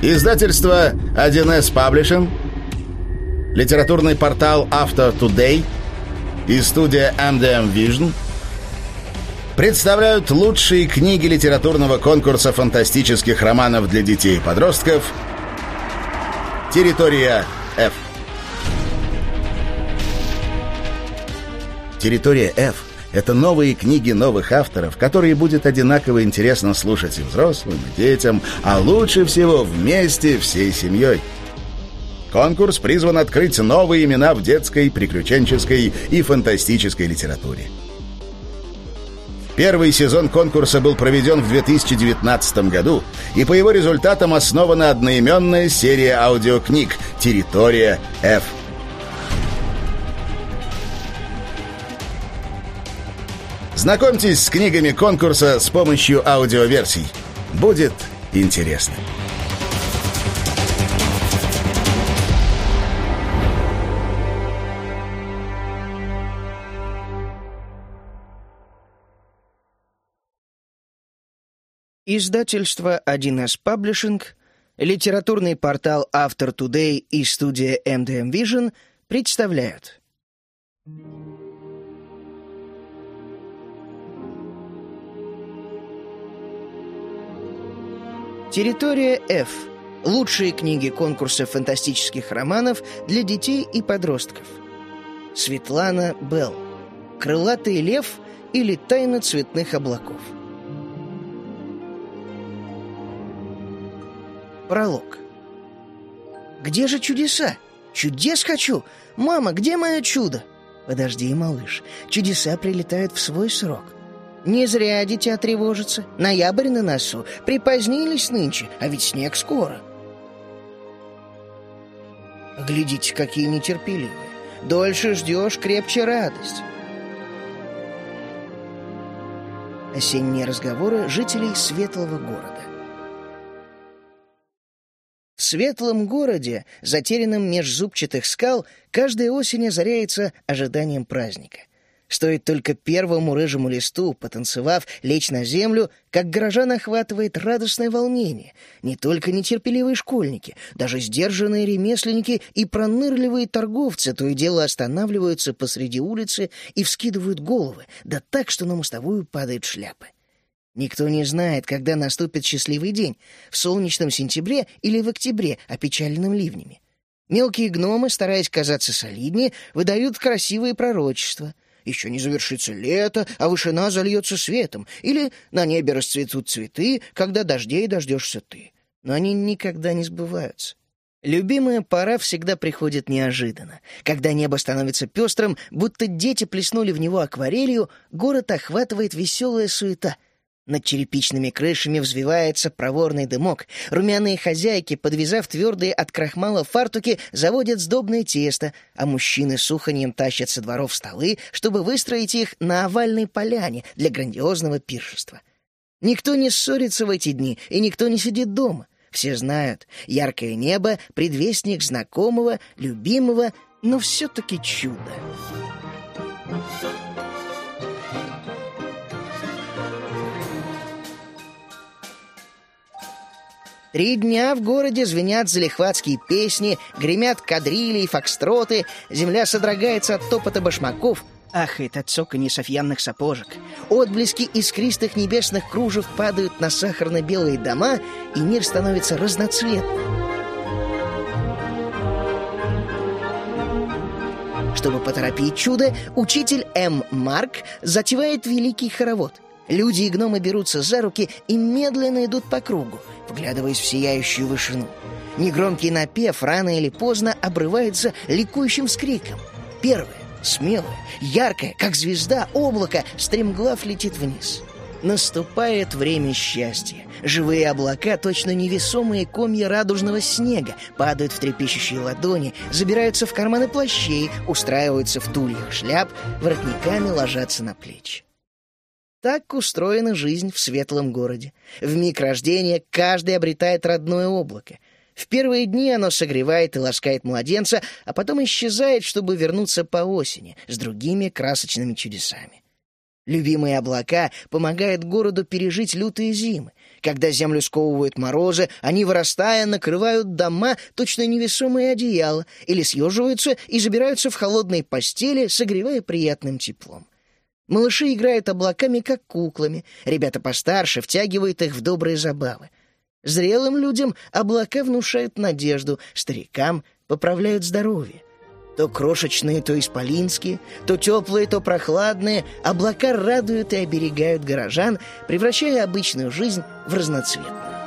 Издательство 1С Publishing, литературный портал Auto Today и студия MDM Vision представляют лучшие книги литературного конкурса фантастических романов для детей и подростков «Территория F». «Территория F» — это новые книги новых авторов, которые будет одинаково интересно слушать и взрослым, и детям, а лучше всего вместе всей семьей. Конкурс призван открыть новые имена в детской, приключенческой и фантастической литературе. Первый сезон конкурса был проведен в 2019 году, и по его результатам основана одноименная серия аудиокниг «Территория F». Знакомьтесь с книгами конкурса с помощью аудиоверсий. Будет интересно. Издательство 1С Паблишинг, литературный портал Автор Today и студия MDM Vision представляют. Территория F. Лучшие книги конкурса фантастических романов для детей и подростков. Светлана Белл. Крылатый лев или тайна цветных облаков. Пролог. «Где же чудеса? Чудес хочу! Мама, где мое чудо?» «Подожди, малыш, чудеса прилетают в свой срок. Не зря дитя тревожится. Ноябрь на носу. Припозднились нынче, а ведь снег скоро. Глядите, какие нетерпеливые. Дольше ждешь, крепче радость. Осенние разговоры жителей Светлого города. В светлом городе, затерянном меж зубчатых скал, каждая осень озаряется ожиданием праздника. Стоит только первому рыжему листу, потанцевав, лечь на землю, как горожан охватывает радостное волнение. Не только нетерпеливые школьники, даже сдержанные ремесленники и пронырливые торговцы то и дело останавливаются посреди улицы и вскидывают головы, да так, что на мостовую падают шляпы. Никто не знает, когда наступит счастливый день — в солнечном сентябре или в октябре, опечаленным ливнями. Мелкие гномы, стараясь казаться солиднее, выдают красивые пророчества — еще не завершится лето, а вышина зальется светом, или на небе расцветут цветы, когда дождей дождешься ты. Но они никогда не сбываются. Любимая пора всегда приходит неожиданно. Когда небо становится пестрым, будто дети плеснули в него акварелью, город охватывает веселая суета — над черепичными крышами взвивается проворный дымок. Румяные хозяйки, подвязав твердые от крахмала фартуки, заводят сдобное тесто, а мужчины с уханьем тащат со дворов столы, чтобы выстроить их на овальной поляне для грандиозного пиршества. Никто не ссорится в эти дни, и никто не сидит дома. Все знают, яркое небо — предвестник знакомого, любимого, но все-таки чуда. Три дня в городе звенят залихватские песни, гремят кадрили и фокстроты, земля содрогается от топота башмаков, ахает от цоканья софьянных сапожек. Отблески искристых небесных кружев падают на сахарно-белые дома, и мир становится разноцветным. Чтобы поторопить чудо, учитель М. Марк затевает великий хоровод — Люди и гномы берутся за руки и медленно идут по кругу, вглядываясь в сияющую вышину. Негромкий напев рано или поздно обрывается ликующим вскриком. Первое, смелое, яркое, как звезда, облако, стремглав летит вниз. Наступает время счастья. Живые облака, точно невесомые комья радужного снега, падают в трепещущие ладони, забираются в карманы плащей, устраиваются в тульях шляп, воротниками ложатся на плечи. Так устроена жизнь в светлом городе. В миг рождения каждый обретает родное облако. В первые дни оно согревает и ласкает младенца, а потом исчезает, чтобы вернуться по осени с другими красочными чудесами. Любимые облака помогают городу пережить лютые зимы. Когда землю сковывают морозы, они, вырастая, накрывают дома точно невесомые одеяла или съеживаются и забираются в холодные постели, согревая приятным теплом. Малыши играют облаками, как куклами, ребята постарше втягивают их в добрые забавы. Зрелым людям облака внушают надежду, старикам поправляют здоровье. То крошечные, то исполинские, то теплые, то прохладные, облака радуют и оберегают горожан, превращая обычную жизнь в разноцветную.